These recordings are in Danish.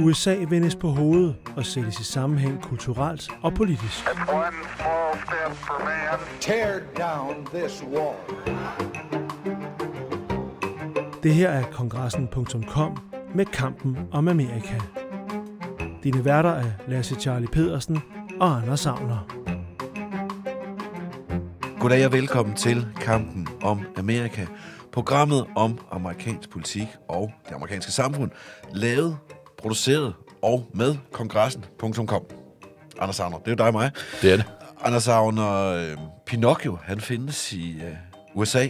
USA vendes på hovedet og sættes i sammenhæng kulturelt og politisk. Tear down this wall. Det her er kongressen.com med kampen om Amerika. Dine værter er Lasse Charlie Pedersen og Anders Savner. Goddag og velkommen til Kampen om Amerika. Programmet om amerikansk politik og det amerikanske samfund. Lavet, produceret og med kongressen.com. Anders Savner, det er jo dig og mig. Det er det. Anders Savner, øh, Pinocchio, han findes i øh, USA.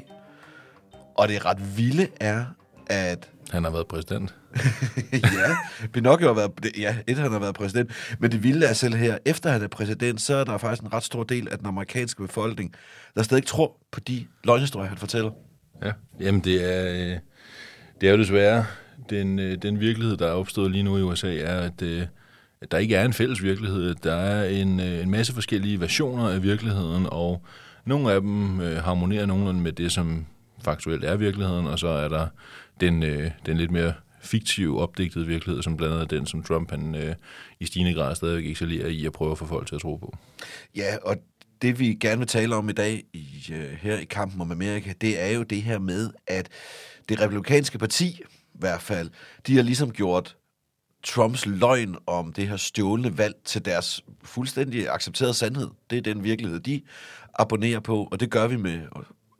Og det ret vilde er, at Han har været præsident. ja, Pinocchio har været, ja, et, han har været præsident, men det vilde er selv her, efter han er præsident, så er der faktisk en ret stor del af den amerikanske befolkning, der stadig tror på de løgnhistorier, han fortæller. Ja. Jamen, det er, øh, det er jo desværre den, øh, den virkelighed, der er opstået lige nu i USA, er, at, øh, at der ikke er en fælles virkelighed. Der er en, øh, en masse forskellige versioner af virkeligheden, og nogle af dem øh, harmonerer nogenlunde med det, som faktuelt er virkeligheden, og så er der den, øh, den lidt mere fiktive, opdigtede virkelighed, som blandt andet den, som Trump han, øh, i stigende grad stadigvæk excellerer i at prøve at få folk til at tro på. Ja, og det vi gerne vil tale om i dag i, øh, her i kampen om Amerika, det er jo det her med, at det republikanske parti, hvert fald, de har ligesom gjort Trumps løgn om det her stjålne valg til deres fuldstændig accepterede sandhed. Det er den virkelighed, de abonnerer på, og det gør vi med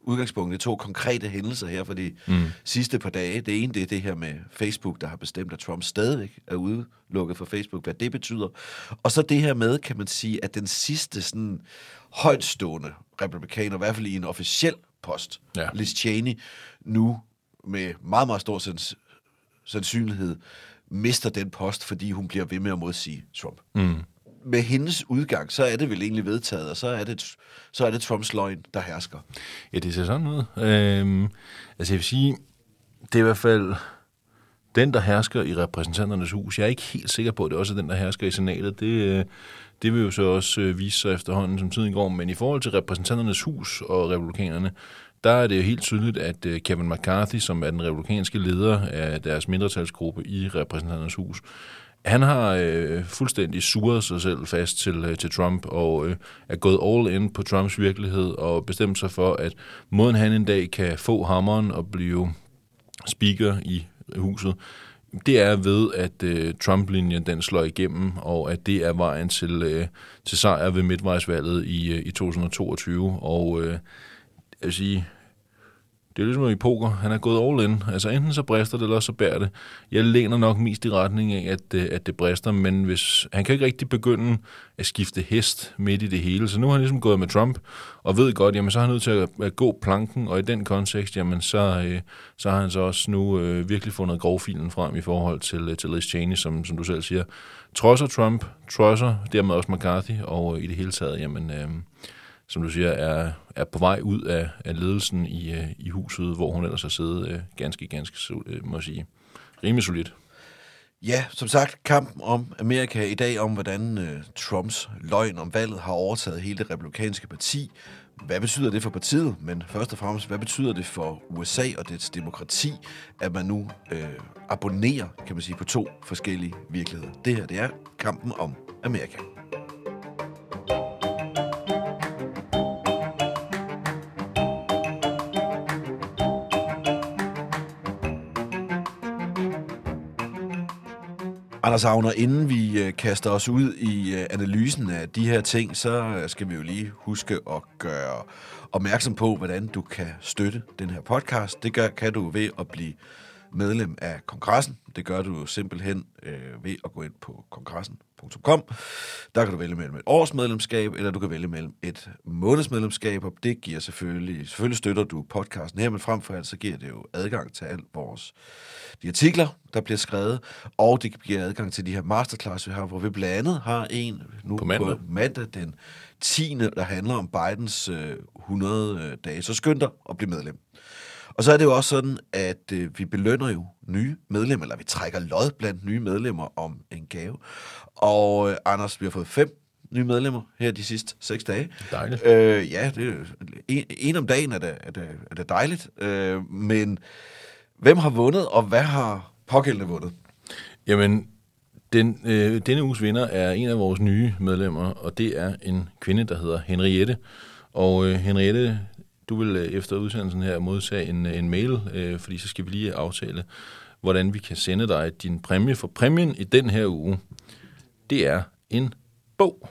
udgangspunkt i to konkrete hændelser her for de mm. sidste par dage. Det ene, det er det her med Facebook, der har bestemt, at Trump stadigvæk er udelukket fra Facebook, hvad det betyder. Og så det her med, kan man sige, at den sidste sådan højtstående republikaner, i hvert fald i en officiel post, Ja. Liz Cheney, nu med meget, meget stor sandsynlighed mister den post, fordi hun bliver ved med at modsige Trump. Mm. Med hendes udgang, så er det vel egentlig vedtaget, og så er det, så er det Trumps løgn, der hersker. Ja, det ser sådan ud. Øhm, altså jeg vil sige, det er i hvert fald den, der hersker i repræsentanternes hus. Jeg er ikke helt sikker på, at det også er den, der hersker i senatet. Det, øh, det vil jo så også øh, vise sig efterhånden, som tiden går. Men i forhold til repræsentanternes hus og republikanerne, der er det jo helt tydeligt, at øh, Kevin McCarthy, som er den republikanske leder af deres mindretalsgruppe i repræsentanternes hus, han har øh, fuldstændig suret sig selv fast til, øh, til Trump og øh, er gået all in på Trumps virkelighed og bestemt sig for, at måden han en dag kan få hammeren og blive speaker i huset, det er ved, at øh, Trump-linjen den slår igennem, og at det er vejen til, øh, til sejr ved midtvejsvalget i, øh, i 2022. Og øh, jeg vil sige, det er ligesom i poker. Han er gået all in. Altså enten så brister det, eller så bærer det. Jeg læner nok mest i retning af, at, øh, at det brister, men hvis, han kan ikke rigtig begynde at skifte hest midt i det hele. Så nu har han ligesom gået med Trump, og ved godt, jamen så er han nødt til at, at gå planken, og i den kontekst, jamen så, øh, så har han så også nu øh, virkelig fundet grovfilen frem i forhold til, øh, til Liz Cheney, som, som du selv siger. Trosser Trump, trosser dermed også McCarthy, og øh, i det hele taget, jamen... Øh, som du siger, er, er på vej ud af, af ledelsen i, øh, i huset, hvor hun ellers har siddet øh, ganske, ganske, øh, må jeg sige, rimelig solidt. Ja, som sagt, kampen om Amerika i dag om, hvordan øh, Trumps løgn om valget har overtaget hele det republikanske parti. Hvad betyder det for partiet? Men først og fremmest, hvad betyder det for USA og dets demokrati, at man nu øh, abonnerer, kan man sige, på to forskellige virkeligheder? Det her, det er kampen om Amerika. Anders Agner, inden vi øh, kaster os ud i øh, analysen af de her ting, så øh, skal vi jo lige huske at gøre opmærksom på, hvordan du kan støtte den her podcast. Det gør, kan du ved at blive medlem af kongressen. Det gør du simpelthen øh, ved at gå ind på kongressen.com. Der kan du vælge mellem et års medlemskab, eller du kan vælge mellem et månedsmedlemskab, og det giver selvfølgelig, selvfølgelig støtter du podcasten her, men frem for alt, så giver det jo adgang til alt vores de artikler, der bliver skrevet, og det giver adgang til de her masterclass, vi har, hvor vi blandt andet har en nu På mandag. på mandag den 10. der handler om Bidens øh, 100 dage. Så skynd dig at blive medlem. Og så er det jo også sådan, at øh, vi belønner jo nye medlemmer, eller vi trækker lod blandt nye medlemmer om en gave. Og øh, Anders, vi har fået fem nye medlemmer her de sidste seks dage. Dejligt. Øh, ja, det er, en, en om dagen er det, er det, er det dejligt. Øh, men hvem har vundet, og hvad har pågældende vundet? Jamen, den, øh, denne uges vinder er en af vores nye medlemmer, og det er en kvinde, der hedder Henriette. Og øh, Henriette, du vil øh, efter udsendelsen her modtage en, øh, en mail, øh, fordi så skal vi lige aftale, hvordan vi kan sende dig din præmie. For præmien i den her uge, det er en bog.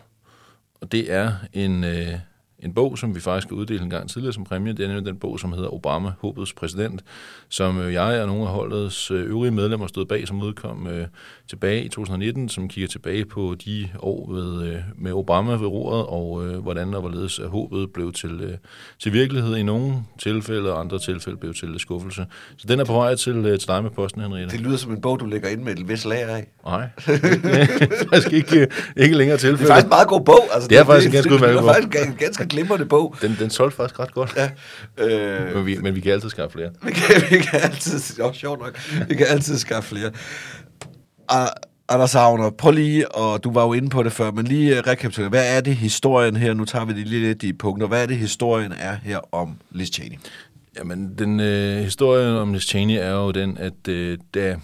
Og det er en, øh, en bog, som vi faktisk har uddelt en gang tidligere som præmie. Det er nemlig den bog, som hedder Obama, håbets præsident, som øh, jeg og nogle af holdets øh, øvrige medlemmer stod bag, som udkom øh, tilbage i 2019, som kigger tilbage på de år ved, øh, med Obama ved roret, og øh, hvordan og hvorledes håbet blev til, øh, til virkelighed i nogle tilfælde, og andre tilfælde blev til skuffelse. Så den er på vej til, øh, til dig med posten, Henriette. Det lyder som en bog, du lægger ind med et vis lager af. Nej, det er faktisk ikke, ikke længere tilfælde. Det er faktisk en meget god bog. Altså, Det er faktisk en ganske udmærket Det bog. er faktisk en ganske glimrende bog. Den, den solgte faktisk ret godt. Ja. Øh, Men vi, men vi kan altid skaffe flere. vi, kan, vi kan altid... Jo, sjovt nok. Vi kan altid skaffe flere. Ah, Anders Havner, prøv lige, og du var jo inde på det før, men lige uh, rekapitulere. Hvad er det historien her? Nu tager vi det lige lidt i punkter. Hvad er det historien er her om Liz Cheney? Jamen, den øh, historie om Liz Cheney er jo den, at øh, da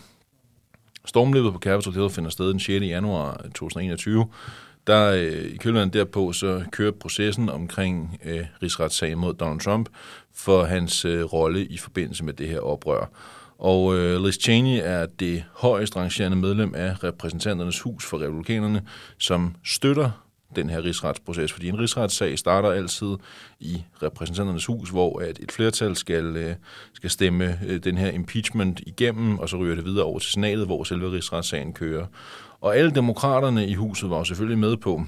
stormløbet på Capitol Hill finder sted den 6. januar 2021, der øh, i kølvandet derpå, så kører processen omkring øh, rigsretssagen mod Donald Trump for hans øh, rolle i forbindelse med det her oprør. Og øh, Liz Cheney er det højest rangerende medlem af repræsentanternes hus for republikanerne, som støtter den her rigsretsproces, fordi en rigsretssag starter altid i repræsentanternes hus, hvor at et flertal skal, øh, skal stemme øh, den her impeachment igennem, og så ryger det videre over til senatet, hvor selve rigsretssagen kører. Og alle demokraterne i huset var jo selvfølgelig med på,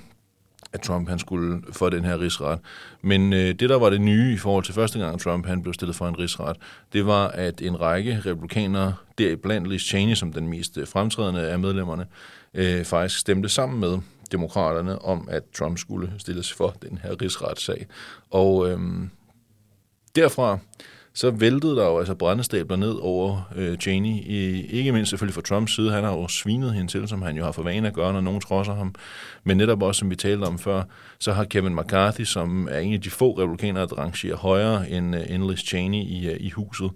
at Trump han skulle få den her rigsret. Men øh, det, der var det nye i forhold til første gang, Trump han blev stillet for en rigsret, det var, at en række republikanere, deriblandt Liz Cheney, som den mest øh, fremtrædende af medlemmerne, øh, faktisk stemte sammen med demokraterne om, at Trump skulle stilles for den her rigsretssag. Og øhm, derfra så væltede der jo altså brændestabler ned over øh, Cheney, i, ikke mindst selvfølgelig fra Trumps side. Han har jo svinet hende til, som han jo har for vane at gøre, når nogen trodser ham. Men netop også, som vi talte om før, så har Kevin McCarthy, som er en af de få republikanere, der rangerer højere end, øh, end Liz Cheney i, øh, i huset,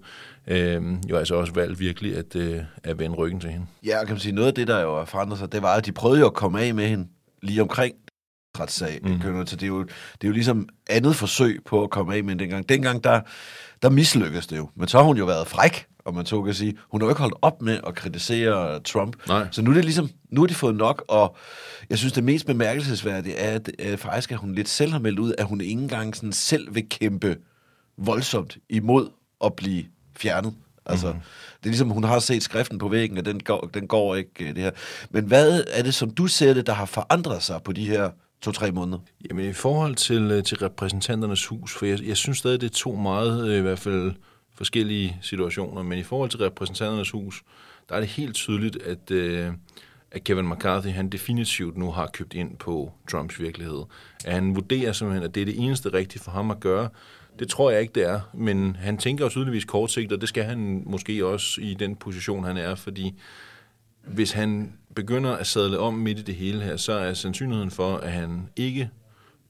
øh, jo altså også valgt virkelig at, øh, at vende ryggen til hende. Ja, og kan man sige, noget af det, der jo har forandret sig, det var, at de prøvede jo at komme af med hende lige omkring retssag. Mm. Det, er jo, det er jo ligesom andet forsøg på at komme af med dengang. Dengang, der, der mislykkedes det jo. Men så har hun jo været fræk, og man tog kan sige, hun har jo ikke holdt op med at kritisere Trump. Nej. Så nu er det ligesom, nu har de fået nok, og jeg synes, det mest bemærkelsesværdige er, at, at faktisk, at hun lidt selv har meldt ud, at hun ikke engang sådan selv vil kæmpe voldsomt imod at blive fjernet. Altså, mm-hmm det er ligesom, hun har set skriften på væggen, og den går, den går ikke, øh, det her. Men hvad er det, som du ser det, der har forandret sig på de her to-tre måneder? Jamen i forhold til, øh, til repræsentanternes hus, for jeg, jeg synes stadig, det er to meget, øh, i hvert fald forskellige situationer, men i forhold til repræsentanternes hus, der er det helt tydeligt, at, øh, at Kevin McCarthy, han definitivt nu har købt ind på Trumps virkelighed. At han vurderer simpelthen, at det er det eneste rigtige for ham at gøre. Det tror jeg ikke, det er, men han tænker jo tydeligvis kortsigtet, og det skal han måske også i den position, han er, fordi hvis han begynder at sadle om midt i det hele her, så er sandsynligheden for, at han ikke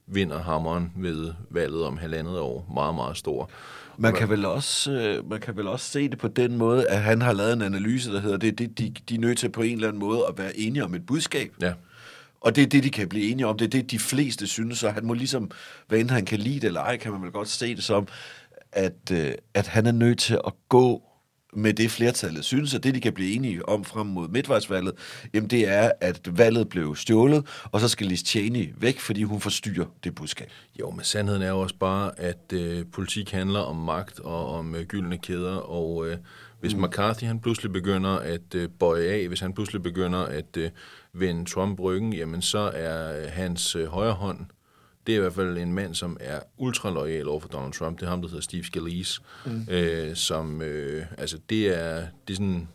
vinder hammeren ved valget om halvandet år meget, meget stor. Man kan, vel også, øh, man kan vel også se det på den måde, at han har lavet en analyse, der hedder, det, det, de, de er nødt til på en eller anden måde at være enige om et budskab. Ja, Og det er det, de kan blive enige om. Det er det, de fleste synes, og han må ligesom, hvad enten han kan lide det eller ej, kan man vel godt se det som, at, øh, at han er nødt til at gå med det flertallet synes, at det, de kan blive enige om frem mod midtvejsvalget, jamen det er, at valget blev stjålet, og så skal Liz Cheney væk, fordi hun forstyrrer det budskab. Jo, men sandheden er jo også bare, at øh, politik handler om magt og om øh, gyldne kæder, og øh, hvis mm. McCarthy han pludselig begynder at øh, bøje af, hvis han pludselig begynder at øh, vende Trump ryggen, jamen så er øh, hans øh, højre hånd, det er i hvert fald en mand, som er ultra lojal over for Donald Trump. Det er ham, der hedder Steve Scalise, mm. øh, som, øh, altså det er, det er sådan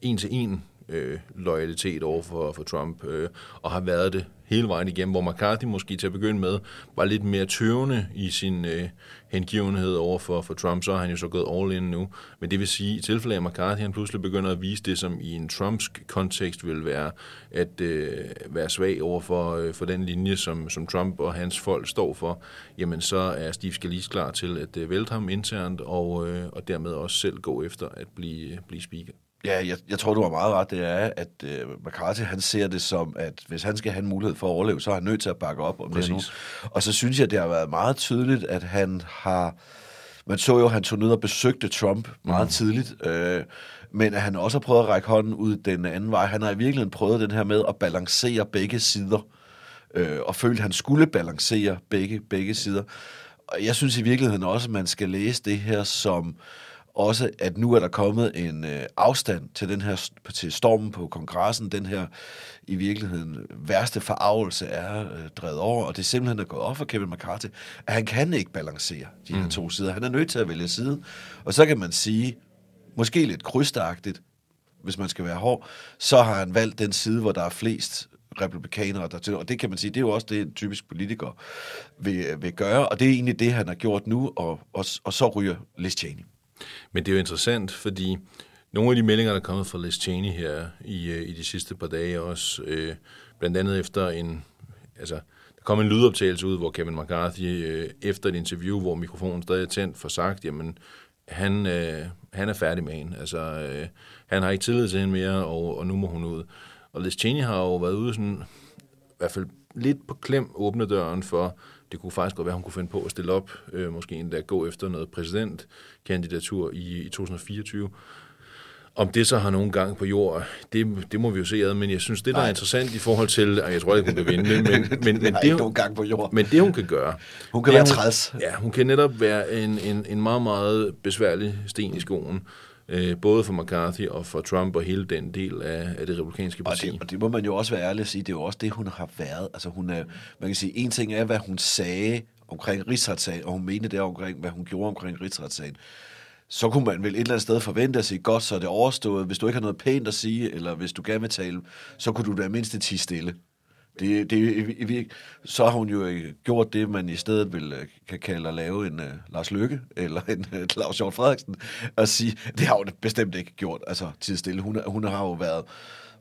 en til en øh, loyalitet over for, for Trump, øh, og har været det hele vejen igennem, hvor McCarthy måske til at begynde med var lidt mere tøvende i sin øh, hengivenhed over for, for Trump, så har han jo så gået all in nu. Men det vil sige, i tilfælde af McCarthy, han pludselig begynder at vise det, som i en Trumpsk kontekst vil være at øh, være svag over for, øh, for den linje, som, som Trump og hans folk står for, jamen så er Steve Scalise klar til at øh, vælte ham internt, og, øh, og dermed også selv gå efter at blive, øh, blive speaker. Ja, jeg, jeg tror, du har meget ret. Det er, at uh, McCarthy han ser det som, at hvis han skal have en mulighed for at overleve, så er han nødt til at bakke op om Præcis. det nu. Og så synes jeg, det har været meget tydeligt, at han har... Man så jo, at han tog ned og besøgte Trump meget mm. tidligt, øh, men at han også har prøvet at række hånden ud den anden vej. Han har i virkeligheden prøvet den her med at balancere begge sider, øh, og følte, at han skulle balancere begge, begge sider. Og jeg synes i virkeligheden også, at man skal læse det her som også, at nu er der kommet en øh, afstand til den her til stormen på kongressen. Den her i virkeligheden værste forarvelse er øh, drevet over, og det er simpelthen er gået op for Kevin McCarthy, at han kan ikke balancere de her mm. to sider. Han er nødt til at vælge side. Og så kan man sige, måske lidt krydstagtigt, hvis man skal være hård, så har han valgt den side, hvor der er flest republikanere der til. Og det kan man sige, det er jo også det, en typisk politiker vil, vil gøre, og det er egentlig det, han har gjort nu, og, og, og så ryger Liz Cheney. Men det er jo interessant, fordi nogle af de meldinger, der er kommet fra Liz Cheney her i, øh, i de sidste par dage også, øh, blandt andet efter en, altså, der kom en lydoptagelse ud, hvor Kevin McCarthy øh, efter et interview, hvor mikrofonen stadig er tændt, får sagt, jamen, han, øh, han er færdig med hende. Altså, øh, han har ikke tillid til hende mere, og, og nu må hun ud. Og Liz Cheney har jo været ude sådan, i hvert fald lidt på klem åbne døren for, det kunne faktisk godt være, at hun kunne finde på at stille op, øh, måske endda gå efter noget præsidentkandidatur i, i 2024. Om det så har nogen gang på jord, det, det må vi jo se ad, men jeg synes, det der Nej. er interessant i forhold til, jeg tror ikke, hun kan vinde, men, men, men, det, det, nogen gang på jord. men det hun kan gøre, hun kan være træls. Ja, hun kan netop være en, en, en meget, meget besværlig sten i skoen, øh, både for McCarthy og for Trump og hele den del af, af det republikanske parti. Og det, og det må man jo også være ærlig at sige, det er jo også det, hun har været. Altså hun er, man kan sige, en ting er, hvad hun sagde omkring rigsretssagen, og hun mente det omkring, hvad hun gjorde omkring rigsretssagen så kunne man vel et eller andet sted forvente at sige, godt, så er det overstået. Hvis du ikke har noget pænt at sige, eller hvis du gerne vil tale, så kunne du da mindst tige stille. Det, det, så har hun jo gjort det, man i stedet vil, øh, kan kalde at lave en uh, Lars Løkke eller en uh, Claus Hjort Frederiksen, og sige, det har hun bestemt ikke gjort, altså tid stille. Hun, hun har jo været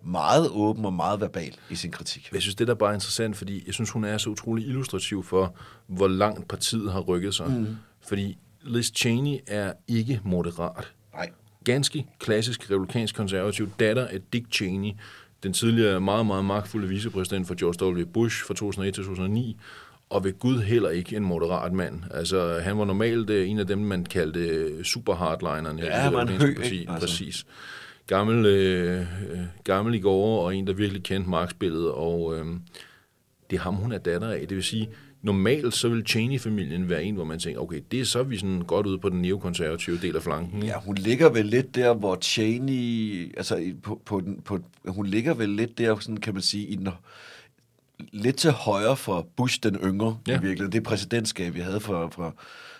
meget åben og meget verbal i sin kritik. Jeg synes, det der bare er interessant, fordi jeg synes, hun er så utrolig illustrativ for, hvor langt partiet har rykket sig. Mm. Fordi Liz Cheney er ikke moderat. Nej. Ganske klassisk republikansk konservativ datter af Dick Cheney, den tidligere meget, meget magtfulde vicepræsident for George W. Bush fra 2001 til 2009, og ved Gud heller ikke en moderat mand. Altså, han var normalt uh, en af dem, man kaldte uh, super hardlinerne. Ja, var en høj, parti. Altså. Præcis. Gammel, øh, gammel i går, og en, der virkelig kendte marksbilledet, og øh, det er ham, hun er datter af. Det vil sige, normalt så vil Cheney-familien være en, hvor man tænker, okay, det er så vi sådan godt ude på den neokonservative del af flanken. Ja, hun ligger vel lidt der, hvor Cheney, altså på, på, den, på, hun ligger vel lidt der, sådan kan man sige, i den, lidt til højre for Bush den yngre, ja. i virkeligheden. Det præsidentskab, vi havde fra, fra,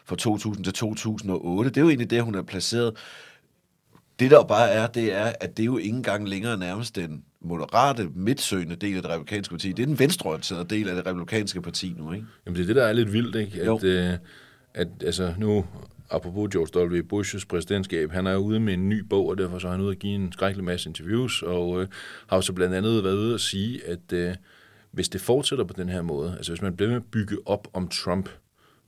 fra 2000 til 2008, det er jo egentlig det, hun er placeret. Det der bare er, det er, at det er jo ikke engang længere nærmest den moderate, midtsøgende del af det republikanske parti. Det er den venstreorienterede del af det republikanske parti nu, ikke? Jamen det er det, der er lidt vildt, ikke? At, øh, at altså nu, apropos George W. Bush's præsidentskab, han er ude med en ny bog, og derfor så er han ude at give en skrækkelig masse interviews, og øh, har så blandt andet været ude at sige, at øh, hvis det fortsætter på den her måde, altså hvis man bliver med at bygge op om Trump,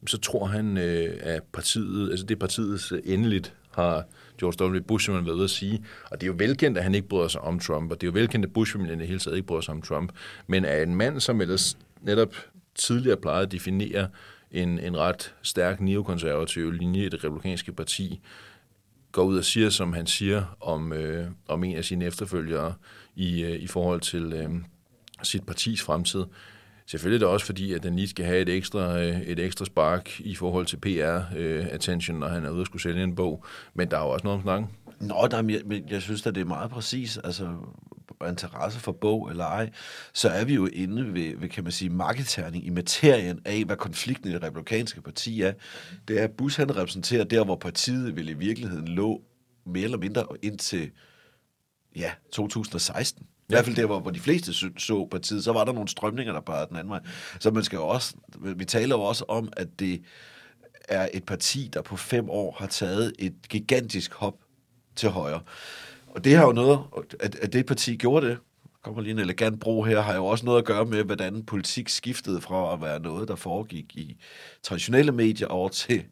så tror han, øh, at partiet, altså det partiets endeligt har George W. Bush man været ude at sige. Og det er jo velkendt, at han ikke bryder sig om Trump, og det er jo velkendt, at Bush-familien i hele taget ikke bryder sig om Trump. Men er en mand, som ellers netop tidligere plejede at definere en, en ret stærk neokonservativ linje i det republikanske parti, går ud og siger, som han siger om, øh, om en af sine efterfølgere i, øh, i forhold til øh, sit partis fremtid. Selvfølgelig er det også fordi, at den lige skal have et ekstra, øh, et ekstra spark i forhold til PR-attention, øh, når han er ude og skulle sælge en bog. Men der er jo også noget om snakken. Nå, der, er men jeg synes at det er meget præcis. Altså, interesse for bog eller ej, så er vi jo inde ved, ved kan man sige, markedterning i materien af, hvad konflikten i det republikanske parti er. Det er, at Bush han repræsenterer der, hvor partiet vel i virkeligheden lå mere eller mindre indtil ja, 2016. I hvert fald der, hvor, hvor de fleste så, partiet, så var der nogle strømninger, der pegede den anden vej. Så man skal jo også, vi taler jo også om, at det er et parti, der på fem år har taget et gigantisk hop til højre. Og det har jo noget, at, at det parti gjorde det, kommer lige en elegant bro her, har jo også noget at gøre med, hvordan politik skiftede fra at være noget, der foregik i traditionelle medier over til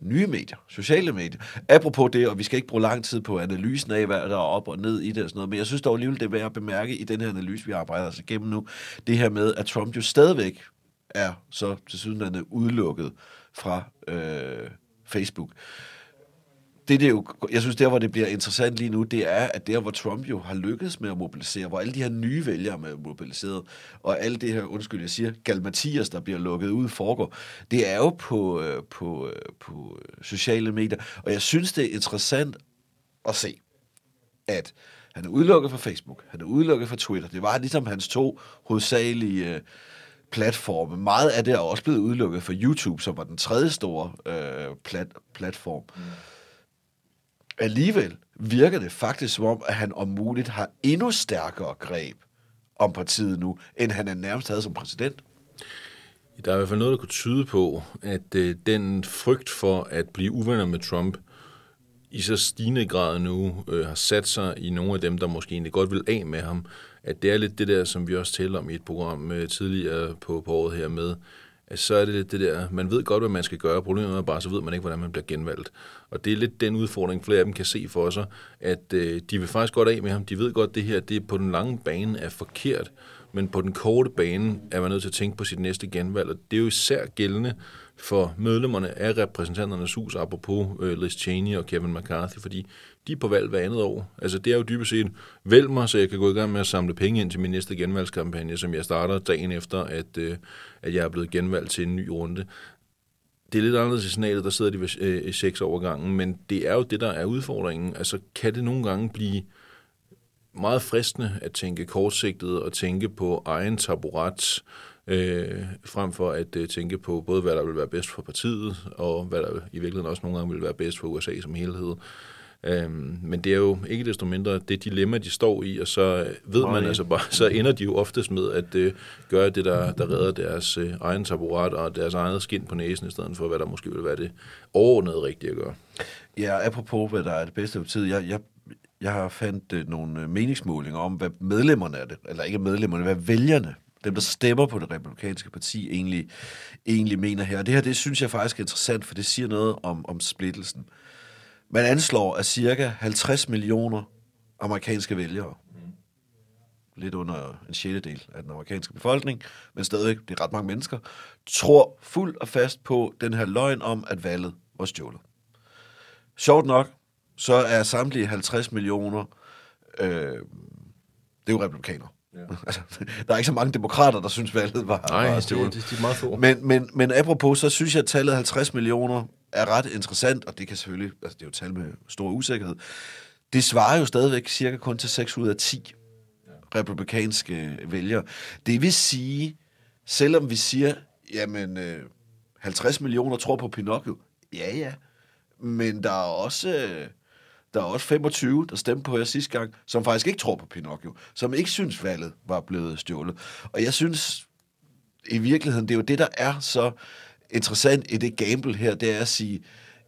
nye medier, sociale medier. Apropos det, og vi skal ikke bruge lang tid på analysen af, hvad der er op og ned i det og sådan noget, men jeg synes dog alligevel, det er værd at bemærke i den her analyse, vi arbejder os igennem nu, det her med, at Trump jo stadigvæk er så til syden udelukket fra øh, Facebook det, det jo, jeg synes, der, hvor det bliver interessant lige nu, det er, at der, hvor Trump jo har lykkedes med at mobilisere, hvor alle de her nye vælgere er mobiliseret, og alle det her, undskyld, jeg siger, Galmatias, der bliver lukket ud, foregår, det er jo på, øh, på, øh, på sociale medier. Og jeg synes, det er interessant at se, at han er udelukket fra Facebook, han er udelukket fra Twitter. Det var ligesom hans to hovedsagelige øh, platforme. Meget af det er også blevet udelukket fra YouTube, som var den tredje store øh, plat, platform. Mm alligevel virker det faktisk som om, at han om muligt har endnu stærkere greb om partiet nu, end han er nærmest havde som præsident. Der er i hvert fald noget, der kunne tyde på, at øh, den frygt for at blive uvenner med Trump i så stigende grad nu øh, har sat sig i nogle af dem, der måske egentlig godt vil af med ham. At det er lidt det der, som vi også talte om i et program øh, tidligere på, på året her med, så er det lidt det der, man ved godt, hvad man skal gøre, problemet er bare, så ved man ikke, hvordan man bliver genvalgt. Og det er lidt den udfordring, flere af dem kan se for sig, at øh, de vil faktisk godt af med ham. De ved godt, at det her det på den lange bane er forkert, men på den korte bane er man nødt til at tænke på sit næste genvalg, og det er jo især gældende for medlemmerne af repræsentanternes hus, apropos øh, Liz Cheney og Kevin McCarthy, fordi de er på valg hver andet år. Altså det er jo dybest set, vælg mig, så jeg kan gå i gang med at samle penge ind til min næste genvalgskampagne, som jeg starter dagen efter, at, øh, at jeg er blevet genvalgt til en ny runde. Det er lidt anderledes i senatet, der sidder de ved øh, seks overgangen, men det er jo det, der er udfordringen. Altså kan det nogle gange blive meget fristende at tænke kortsigtet og tænke på egen taburet, øh, frem for at øh, tænke på både, hvad der vil være bedst for partiet, og hvad der i virkeligheden også nogle gange vil være bedst for USA som helhed. Øhm, men det er jo ikke desto mindre det dilemma, de står i, og så ved man altså bare, så ender de jo oftest med at øh, gøre det, der, der redder deres øh, egen taburet og deres eget skin på næsen, i stedet for, hvad der måske vil være det overordnede rigtige at gøre. Ja, apropos, hvad der er det bedste for tid, jeg, jeg, jeg har fandt øh, nogle meningsmålinger om, hvad medlemmerne er det, eller ikke medlemmerne, hvad vælgerne dem, der stemmer på det republikanske parti, egentlig, egentlig mener her. Og det her, det synes jeg faktisk er interessant, for det siger noget om, om splittelsen. Man anslår, at cirka 50 millioner amerikanske vælgere, lidt under en sjettedel af den amerikanske befolkning, men stadigvæk, det er ret mange mennesker, tror fuldt og fast på den her løgn om, at valget var stjålet. Sjovt nok, så er samtlige 50 millioner, øh, det er jo republikanere. Ja. Altså, der er ikke så mange demokrater, der synes, valget var, Nej, var det, det, det er meget få. Men, men, men apropos, så synes jeg, at tallet 50 millioner er ret interessant, og det kan selvfølgelig, altså det er jo tal med stor usikkerhed. Det svarer jo stadigvæk cirka kun til 6 ud af 10 republikanske vælgere. Det vil sige, selvom vi siger, jamen øh, 50 millioner tror på Pinocchio, ja ja, men der er også... Der er også 25, der stemte på jer sidste gang, som faktisk ikke tror på Pinocchio, som ikke synes, valget var blevet stjålet. Og jeg synes, i virkeligheden, det er jo det, der er så interessant i det gamble her, det er at sige,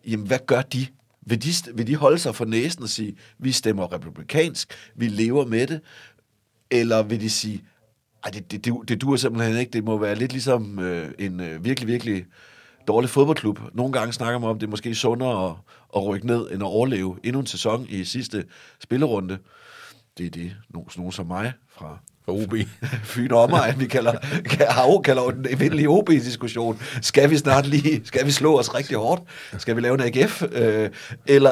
jamen hvad gør de? Vil de, vil de holde sig for næsen og sige, vi stemmer republikansk, vi lever med det? Eller vil de sige, ej, det, det, det, det duer simpelthen ikke, det må være lidt ligesom øh, en øh, virkelig, virkelig dårlig fodboldklub. Nogle gange snakker man om, det er måske sundere at, at rykke ned, end at overleve endnu en sæson i sidste spillerunde. Det er det, nogen, nogen som mig fra For OB. Fyn og omegn, vi kalder, kalder, kalder den evindelige OB-diskussion. Skal vi snart lige, skal vi slå os rigtig hårdt? Skal vi lave en AGF? Øh, eller,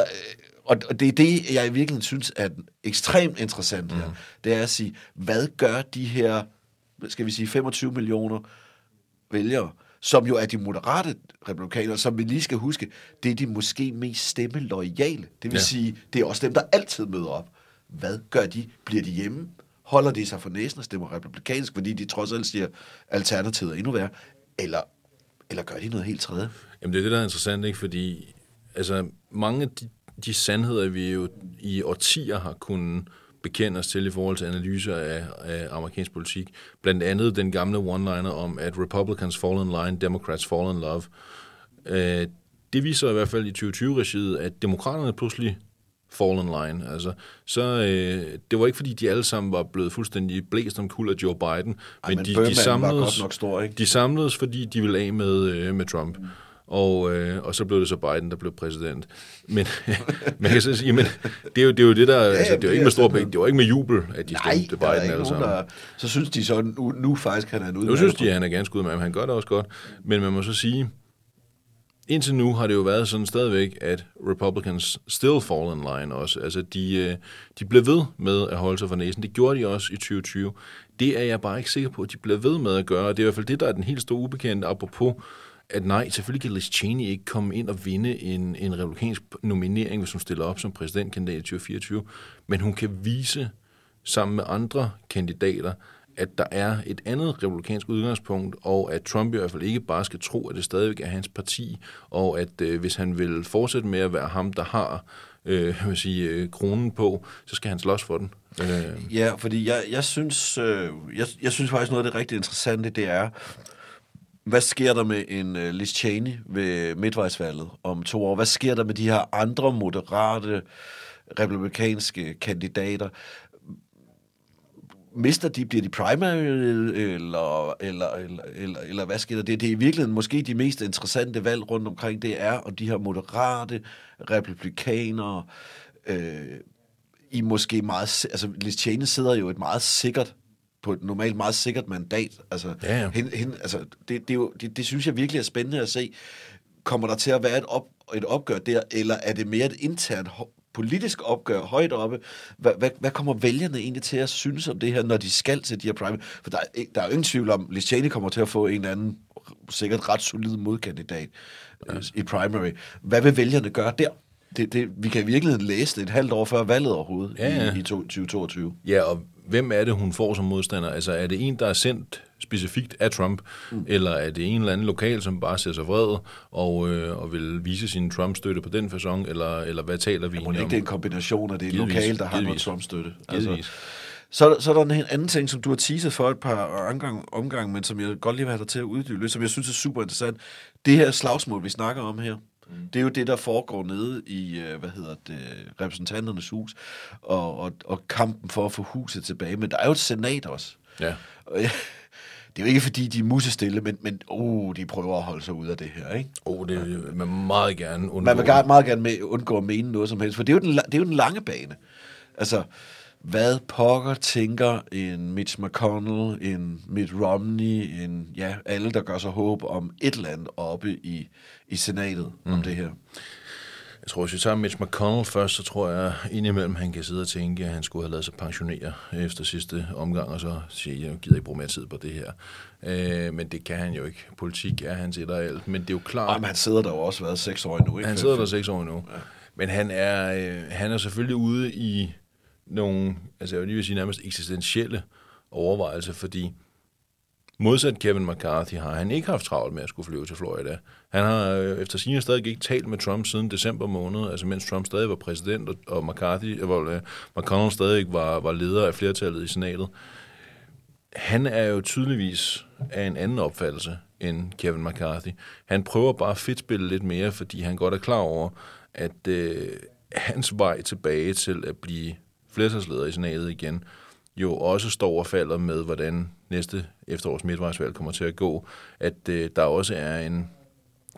Og, og det er det, jeg i virkeligheden synes er ekstremt interessant her. Mm. Det er at sige, hvad gør de her, skal vi sige, 25 millioner vælgere, som jo er de moderate republikanere, som vi lige skal huske, det er de måske mest stemmeloyale. Det vil ja. Sige, det er også dem, der altid møder op. Hvad gør de? Bliver de hjemme? Holder de sig for næsen og stemmer republikansk, fordi de trods alt siger, alternativet er endnu værre? Eller, eller gør de noget helt tredje? Jamen det er det, der er interessant, ikke? Fordi altså, mange af de, de sandheder, vi jo i årtier har kunnet bekende os til i forhold til analyser af, af amerikansk politik, blandt andet den gamle one-liner om, at Republicans fall in line, Democrats fall in love. Øh, det viser i hvert fald i 2020-regiet, at demokraterne pludselig fall in line. Altså, så, øh, det var ikke, fordi de alle sammen var blevet fuldstændig blæst om kul af Joe Biden, men men de, de, samledes, nok stor, ikke? de samledes, fordi de ville af med, øh, med Trump. Og, øh, og så blev det så Biden, der blev præsident. Men man kan sige, men det er jo det, er jo det der, ja, altså, det er jo ikke med stor penge, det var ikke med jubel, at de Nej, stemte Biden alle sammen. der... Så synes de så nu, nu faktisk, han er en Nu udmærket synes de, at han er ganske ud med, han gør det også godt. Men man må så sige, indtil nu har det jo været sådan stadigvæk, at Republicans still fall in line også. Altså, de, øh, de blev ved med at holde sig for næsen. Det gjorde de også i 2020. Det er jeg bare ikke sikker på, at de bliver ved med at gøre. Det er i hvert fald det, der er den helt store ubekendte, apropos at nej, selvfølgelig kan Liz Cheney ikke komme ind og vinde en, en republikansk nominering, hvis hun stiller op som præsidentkandidat i 2024, men hun kan vise sammen med andre kandidater, at der er et andet republikansk udgangspunkt, og at Trump i hvert fald ikke bare skal tro, at det stadigvæk er hans parti, og at øh, hvis han vil fortsætte med at være ham, der har øh, jeg vil sige, øh, kronen på, så skal han slås for den. Øh, Ja, fordi jeg, jeg, synes, øh, jeg, jeg synes faktisk noget af det rigtig interessante, det er, hvad sker der med en uh, Liz Cheney ved midtvejsvalget om to år? Hvad sker der med de her andre moderate republikanske kandidater? Mister de, bliver de primary, eller, eller, eller, eller, eller hvad sker der? Det, det er i virkeligheden måske de mest interessante valg rundt omkring, det er, om de her moderate republikanere, øh, i måske meget... Altså, Liz Cheney sidder jo et meget sikkert på et normalt meget sikkert mandat. Altså, Ja, ja. Hende, hende, altså det, det, jo, det, det synes jeg virkelig er spændende at se. Kommer der til at være et, op, et opgør der, eller er det mere et internt politisk opgør højt oppe? Hvad, hvad, hvad kommer vælgerne egentlig til at synes om det her, når de skal til de her primary? For der er, der er jo ingen tvivl om, Liz Cheney kommer til at få en eller anden sikkert ret solid modkandidat ja. i primary. Hvad vil vælgerne gøre der? Det, det, vi kan i virkeligheden læse det et halvt år før valget overhovedet Ja, ja. i, i to- 2022. Ja, og hvem er det, hun får som modstander? Altså, er det en, der er sendt specifikt af Trump, mm. eller er det en eller anden lokal, som bare ser sig vred og, øh, og vil vise sin Trump-støtte på den fasong, eller, eller hvad taler vi ikke om? det er en kombination, og det er et Givetvis, lokal, der har noget givetvis. Trump-støtte? Givetvis. så, er der- så er der en helt anden ting, som du har teaset for et par omgang, omgang, men som jeg godt lige vil have dig til at uddybe som jeg synes er super interessant. Det her slagsmål, vi snakker om her, mm. det er jo det, der foregår nede i, øh, hvad hedder det, repræsentanternes hus, og, og, og kampen for at få huset tilbage. Men der er jo et senat også. Ja. Og jeg, det er jo ikke, fordi de er musestille, men, men oh, de prøver at holde sig ud af det her, ikke? Oh, det vil man meget gerne undgå. Man vil meget gerne med, undgå at mene noget som helst, for det er jo den, det er jo den lange bane. Altså, hvad pokker tænker en Mitch McConnell, en Mitt Romney, en, ja, alle, der gør sig håb om et eller andet oppe i, i senatet mm. om det her. Jeg tror, hvis vi tager Mitch McConnell først, så tror jeg indimellem, han kan sidde og tænke, at han skulle have lavet sig pensionere efter sidste omgang, og så sige, jeg gider ikke bruge mere tid på det her. Øh, men det kan han jo ikke. Politik er hans et og alt. Men det er jo klart... Og han sidder der jo også været seks år endnu, ikke? Han sidder der seks år nu. Ja. Men han er, øh, han er selvfølgelig ude i nogle, altså jeg vil lige vil sige nærmest eksistentielle overvejelser, fordi modsat Kevin McCarthy har han ikke haft travlt med at skulle flyve til Florida. Han har øh, efter sin stadig ikke talt med Trump siden december måned, altså mens Trump stadig var præsident, og, McCarthy, øh, hvor, øh, McConnell stadig var, var leder af flertallet i senatet. Han er jo tydeligvis af en anden opfattelse end Kevin McCarthy. Han prøver bare at fedtspille lidt mere, fordi han godt er klar over, at øh, hans vej tilbage til at blive flertalsleder i senatet igen, jo også står og falder med, hvordan næste efterårs midtvejsvalg kommer til at gå. At øh, der også er en,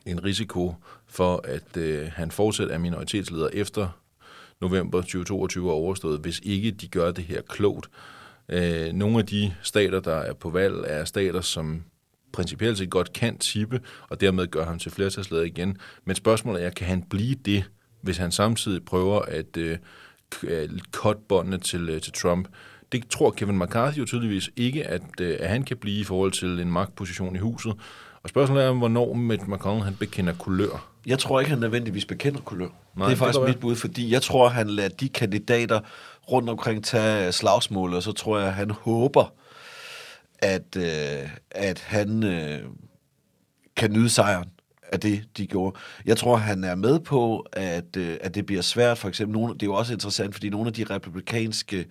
en risiko for, at øh, han fortsat er minoritetsleder efter november 2022 er overstået, hvis ikke de gør det her klogt. Øh, nogle af de stater, der er på valg, er stater, som principielt set godt kan tippe, og dermed gør ham til flertalsleder igen. Men spørgsmålet er, kan han blive det hvis han samtidig prøver at øh, k- øh, til, øh, til Trump. Det tror Kevin McCarthy jo tydeligvis ikke, at, øh, at han kan blive i forhold til en magtposition i huset. Og spørgsmålet er, hvornår Mitch McConnell han bekender kulør. Jeg tror ikke, han nødvendigvis bekender kulør. Nej, det er det faktisk kan mit bud, fordi jeg tror, han lader de kandidater rundt omkring tage slagsmål, og så tror jeg, han håber, at, øh, at han øh, kan nyde sejren af det, de gjorde. Jeg tror, han er med på, at, øh, at det bliver svært. For eksempel, nogle, det er jo også interessant, fordi nogle af de republikanske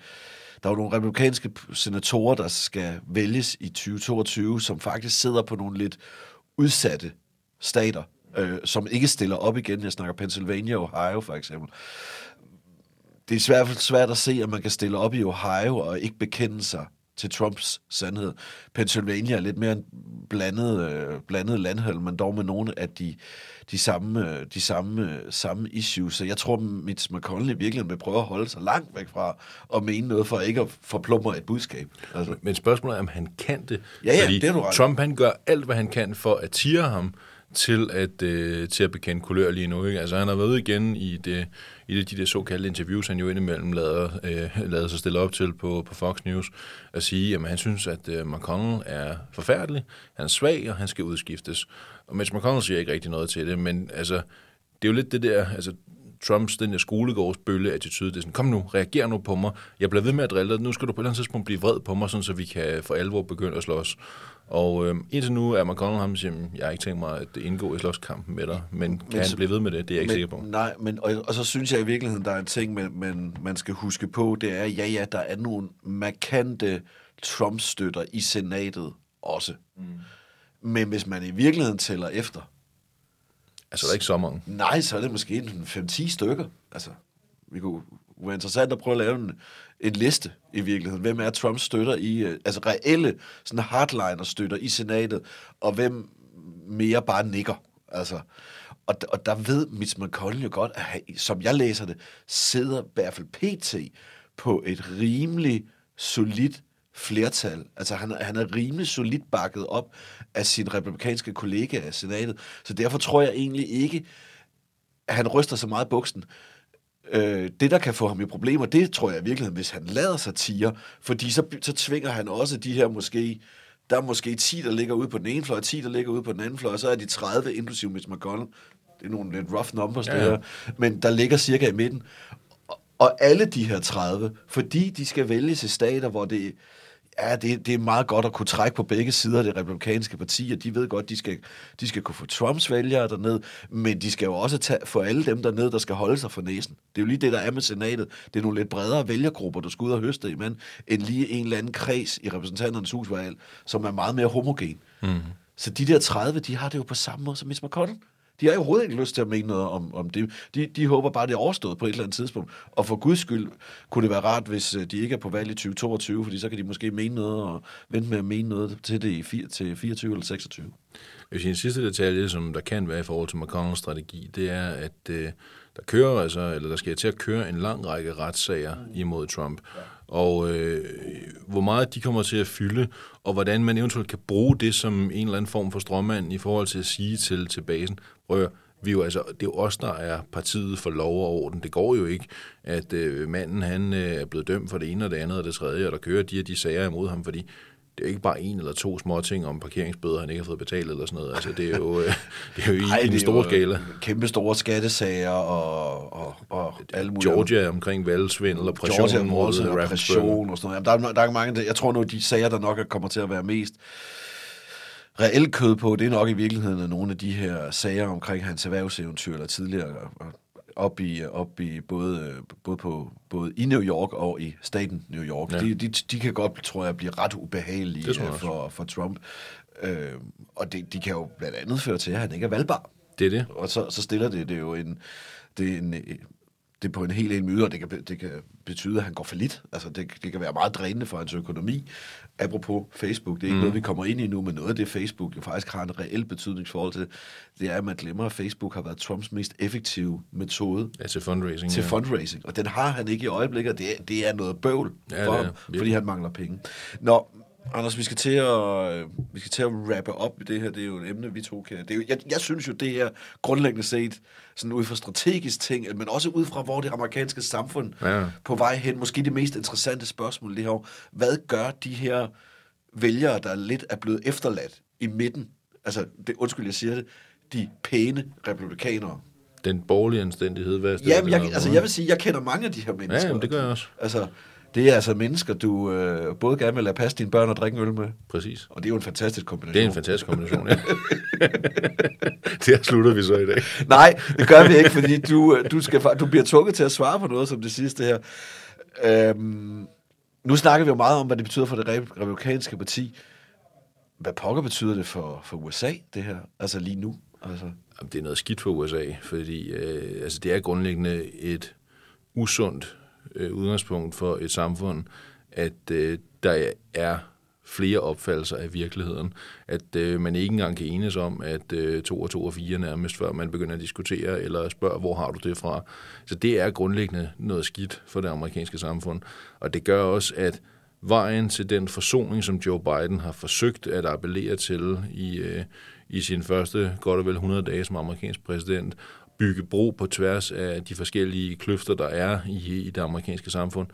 der er jo nogle republikanske senatorer, der skal vælges i 2022, som faktisk sidder på nogle lidt udsatte stater, øh, som ikke stiller op igen. Jeg snakker Pennsylvania og Ohio for eksempel. Det er svært, svært at se, at man kan stille op i Ohio og ikke bekende sig til Trumps sandhed. Pennsylvania er lidt mere en blandet, øh, blandet landhold, men dog med nogle af de, de, samme, øh, de samme, øh, samme issues. Så jeg tror, Mitch McConnell i virkeligheden vil prøve at holde sig langt væk fra at mene noget, for ikke at forplumre et budskab. Altså, Men spørgsmålet er, om han kan det. Ja, ja, Fordi det har du ret. Trump han gør alt, hvad han kan for at tire ham til at, øh, til at bekende kulør lige nu. Ikke? Altså, han har været ude igen i, det, i det, de der såkaldte interviews, han jo indimellem lader, øh, lader sig stille op til på, på Fox News, at sige, at han synes, at øh, McConnell er forfærdelig, han er svag, og han skal udskiftes. Og Mitch McConnell siger ikke rigtig noget til det, men altså, det er jo lidt det der, altså, Trumps, den der skolegårdsbølle attitude, det er sådan, kom nu, reager nu på mig, jeg bliver ved med at drille dig, nu skal du på et eller andet tidspunkt blive vred på mig, sådan, så vi kan for alvor begynde at slås. Og øh, indtil nu er McConnell ham, siger, jeg har ikke tænkt mig at indgå i slåskampen med dig, men kan Men han blive ved med det, det er jeg ikke men, sikker på. Nej, men, og, og så synes jeg i virkeligheden, der er en ting, man, man, man skal huske på, det er, ja, ja, der er nogle markante Trump-støtter i senatet også. Mm. Men hvis man i virkeligheden tæller efter, Altså, der er ikke så mange. nej, så er det måske en 5-10 stykker. Altså, vi kunne være interessant at prøve at lave en, en liste i virkeligheden. Hvem er Trumps støtter i, øh, altså reelle sådan hardliner støtter i senatet, og hvem mere bare nikker. Altså, og, og der ved Mitch McConnell jo godt, at han, som jeg læser det, sidder i hvert fald PT på et rimelig solidt flertal. Altså han, han er rimelig solidt bakket op af sin republikanske kollega i senatet. Så derfor tror jeg egentlig ikke, at han ryster så meget buksen. Øh, det, der kan få ham i problemer, det tror jeg i virkeligheden, hvis han lader sig tire, fordi så, så tvinger han også de her måske, der er måske 10, der ligger ude på den ene fløj, 10, der ligger ude på den anden fløj, og så er de 30, inklusive Mitch McConnell. Det er nogle lidt rough numbers, ja, Ja, det her. Men der ligger cirka i midten. Og, og alle de her 30, fordi de skal vælges i stater, hvor det, ja, det, det er meget godt at kunne trække på begge sider af det republikanske parti, og de ved godt, de skal, de skal kunne få Trumps vælgere derned, men de skal jo også tage, få alle dem derned, der skal holde sig for næsen. Det er jo lige det, der er med senatet. Det er nogle lidt bredere vælgergrupper, du skal ud og høste i, men end lige en eller anden kreds i repræsentanternes husvalg, som er meget mere homogen. Mm. Så de der 30, de har det jo på samme måde som Mitch McConnell. De har overhovedet ikke lyst til at mene noget om, om det. De, de håber bare, det er overstået på et eller andet tidspunkt. Og for guds skyld kunne det være rart, hvis øh, de ikke er på valg i 2022, fordi så kan de måske mene noget og vente med at mene noget til det i fire, til 24 eller 26. Jeg vil sige, en sidste detalje, som der kan være i forhold til McConnells strategi, det er, at øh, der kører altså, eller der skal til at køre en lang række retssager imod Trump. Og øh, hvor meget de kommer til at fylde, og hvordan man eventuelt kan bruge det som en eller anden form for strømmand i forhold til at sige til, til basen, prøv at vi er jo, altså, det er jo os, der er partiet for lov og orden. Det går jo ikke, at øh, manden han øh, er blevet dømt for det ene og det andet og det tredje, og der kører de og de sager imod ham, fordi det er ikke bare en eller to små ting om parkeringsbøder, han ikke har fået betalt eller sådan noget. Altså, det er jo, øh, det er jo i, Ej, er store jo skala. Kæmpe store skattesager og, og, og alle mulige... Georgia omkring valgsvindel og pression Georgia mod og pression og sådan noget. Jamen, der, er, der er mange, jeg tror nu, de sager, der nok kommer til at være mest reelt kød på, det er nok i virkeligheden nogle af de her sager omkring hans erhvervseventyr, eller tidligere op i, op i både, både, på, både i New York og i staten New York. Ja. De, de, de kan godt, tror jeg, blive ret ubehagelige øh, for, for Trump. Øh, og det, de kan jo blandt andet føre til, at han ikke er valgbar. Det er det. Og så, så stiller det, det er jo en, det er en, det på en helt en myde, og det kan, det kan betyde, at han går for lidt. Altså, det, det kan være meget drænende for hans økonomi. Apropos Facebook, det er ikke mm. noget, vi kommer ind i nu, men noget af det, Facebook jo faktisk har en reel betydningsforhold til, det er, at man glemmer, at Facebook har været Trumps mest effektive metode Ja, til fundraising. til ja. fundraising. Og den har han ikke i øjeblikket, og det er, det er noget bøvl Ja, for ham, fordi han mangler penge. Nå, Anders, vi skal til at, øh, vi skal til at rappe op i det her. Det er jo et emne, vi to kan... Det er jo, jeg, jeg synes jo, det er grundlæggende set, sådan ud fra strategisk ting, men også ud fra, hvor det amerikanske samfund Ja. på vej hen. Måske det mest interessante spørgsmål det her år. Hvad gør de her vælgere, der lidt er blevet efterladt i midten? Altså, det, undskyld, jeg siger det. De pæne republikanere. Den borgerlige anstændighed, hvad er det, Jamen, jeg, altså, jeg vil sige, jeg kender mange af de her Ja, mennesker. jamen, det gør jeg også. Altså, det er altså mennesker, du øh, både gerne vil lade passe dine børn og drikke øl med. Præcis. Og det er jo en fantastisk kombination. Det er en fantastisk kombination, ja. det her slutter vi så i dag. Nej, det gør vi ikke, fordi du, øh, du, skal, du bliver tvunget til at svare på noget som det sidste her. Øhm, nu snakker vi jo meget om, hvad det betyder for det re- republikanske parti. Hvad pokker betyder det for, for USA, det her? Altså lige nu? Altså, Jamen, Det er noget skidt for USA, fordi øh, altså, det er grundlæggende et usundt øh, udgangspunkt for et samfund, at øh, der er flere opfattelser af virkeligheden. At øh, man ikke engang kan enes om, at øh, to og to og fire nærmest, før man begynder at diskutere eller spørge, hvor har du det fra. Så det er grundlæggende noget skidt for det amerikanske samfund. Og det gør også, at vejen til den forsoning, som Joe Biden har forsøgt at appellere til i, øh, i sin første godt og vel 100 dage som amerikansk præsident, bygge bro på tværs af de forskellige kløfter, der er i, i det amerikanske samfund.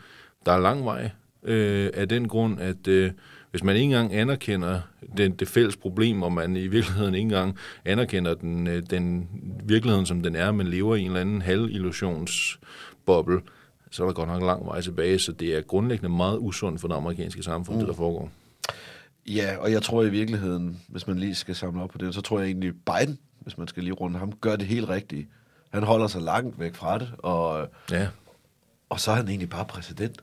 Der er lang vej øh, af den grund, at øh, hvis man ikke engang anerkender den, det fælles problem, og man i virkeligheden ikke engang anerkender den, øh, den virkeligheden, som den er, men lever i en eller anden halvillusionsboble, så er der godt nok lang vej tilbage, så det er grundlæggende meget usundt for det amerikanske samfund, mm. det der foregår. ja, og jeg tror i virkeligheden, hvis man lige skal samle op på det, så tror jeg egentlig, Biden, hvis man skal lige runde ham, gør det helt rigtigt. Han holder sig langt væk fra det, og, Ja, og så er han egentlig bare præsident.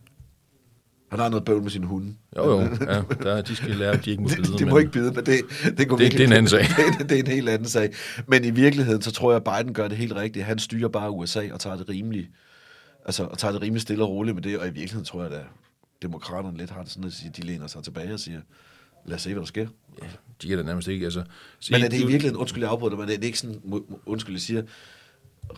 Han har noget bøvl med sine hunde. jo jo, ja, der, de skal lære, at de ikke må bide. det, det må men- ikke bide, men det, det, går Det- det er en anden sag. det, det er en helt anden sag. Men i virkeligheden, så tror jeg, at Biden gør det helt rigtigt. Han styrer bare USA og tager det rimelig, altså, og tager det rimelig stille og roligt med det. Og i virkeligheden tror jeg, at demokraterne lidt har det sådan at sige, de læner sig tilbage og siger, lad os se, hvad der sker. Ja, de kan da nærmest ikke, altså... Se, Men er det i virkeligheden, undskyld jeg afbryder, men er det ikke sådan, undskyld jeg siger,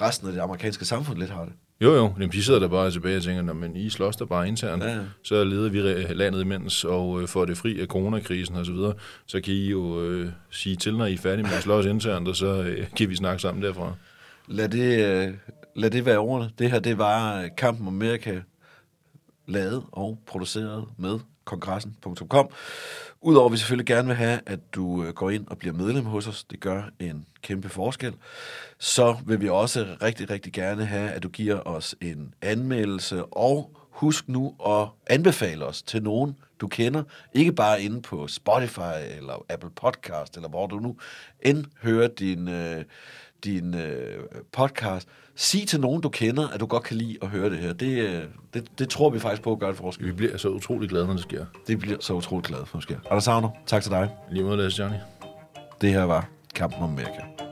resten af det amerikanske samfund lidt har det? Jo, jo, jamen, de sidder der bare tilbage og tænker, "Nå, men I slås der bare internt, Ja, ja, så leder vi landet imens, og øh, får det fri af coronakrisen og så videre, så kan I jo øh, sige til, når I er færdige med at slås internt, og så øh, kan vi snakke sammen derfra. Lad det, øh, lad det være ordene. Det her, det var øh, Kampen om Amerika, lavet og produceret med kongressen.com. Udover at vi selvfølgelig gerne vil have, at du øh, går ind og bliver medlem hos os, det gør en kæmpe forskel, så vil vi også rigtig, rigtig gerne have, at du giver os en anmeldelse, og husk nu at anbefale os til nogen, du kender, ikke bare inde på Spotify eller Apple Podcast, eller hvor du nu end hører din, øh, din øh, podcast. Sig til nogen, du kender, at du godt kan lide at høre det her. Det, øh, det, det tror vi faktisk på at gøre en forskel. Vi bliver så utrolig glade, når det sker. Det bliver så utroligt glad for, at ske. Anders Savner, tak til dig. Lige måde, Johnny. Det her var Kampen om Amerika.